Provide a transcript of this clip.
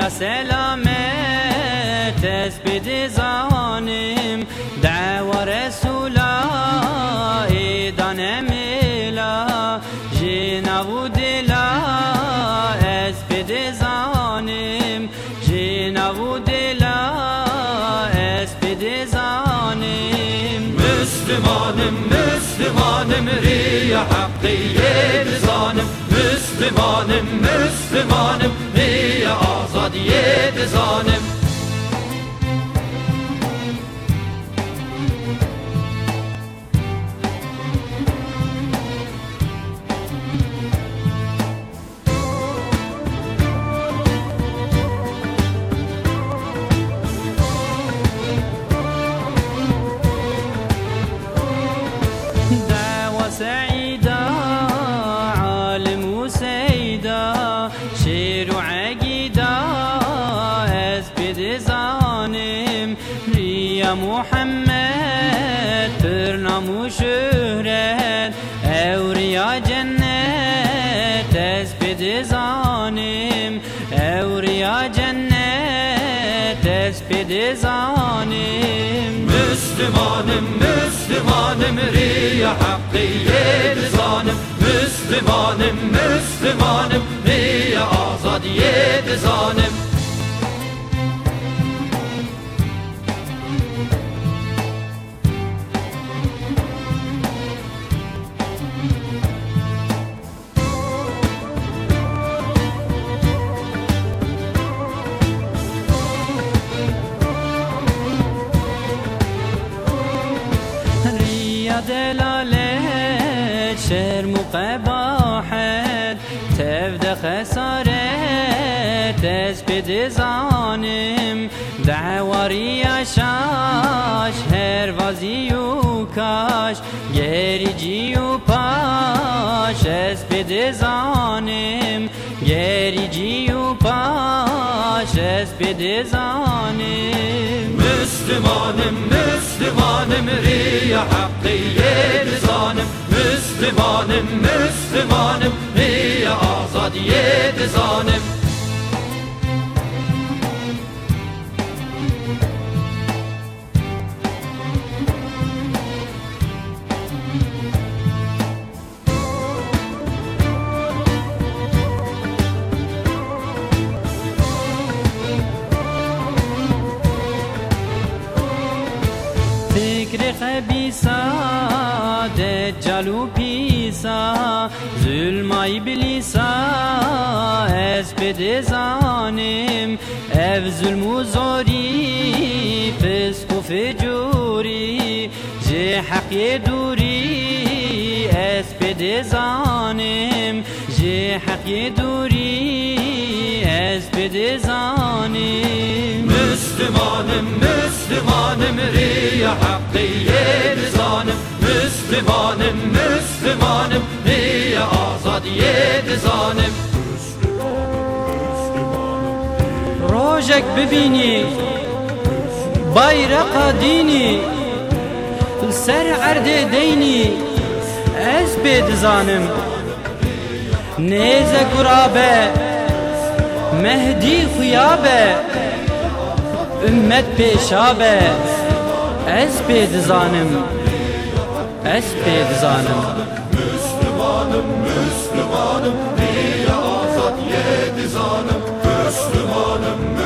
ya selamet tespiti zanim Deva Resula idane mila Jina vudila espiti zanim Jina vudila espiti zanim Müslümanım Müslümanım riya hakkı ye Müslümanım Müslümanım riya بده ظالم سعيدة عالم وسيدة شير Muhammed Pür namu şöhret Evriya cennet Tespidi zanim. Evriya cennet Tespidi zanim. Müslümanım Müslümanım Riya hakkı zanim. Müslümanım Müslümanım Riya azad zanim. قباحت تبدا خسارت تثبت زانم دعواری آشاش هر وازی و کاش. گریجی و پاش تثبت زانم گریجی و پاش تثبت زانم مسلمانم مسلمانم ریا حقیه بزانم Müslümanım, Müslümanım Riya azadiye zanım شیخ جلو دجالو پیسا ظلم ایبلیسا از بده زانم او ظلم و زوری فسق و فجوری جه حقی دوری از بده زانم جه حقی دوری از بده زانم Müslümanım, Müslümanım Riya hakkiye nizanım Müslümanım, Müslümanım Riya azadiye nizanım Rojek bibini Bayraka dini Ser erde deyni Ez bedizanım Neze kurabe Mehdi huyabe ümmet peşabe Ez bedizanım Ez bedizanım Müslümanım, Müslümanım Riya azadiye zanım Müslümanım,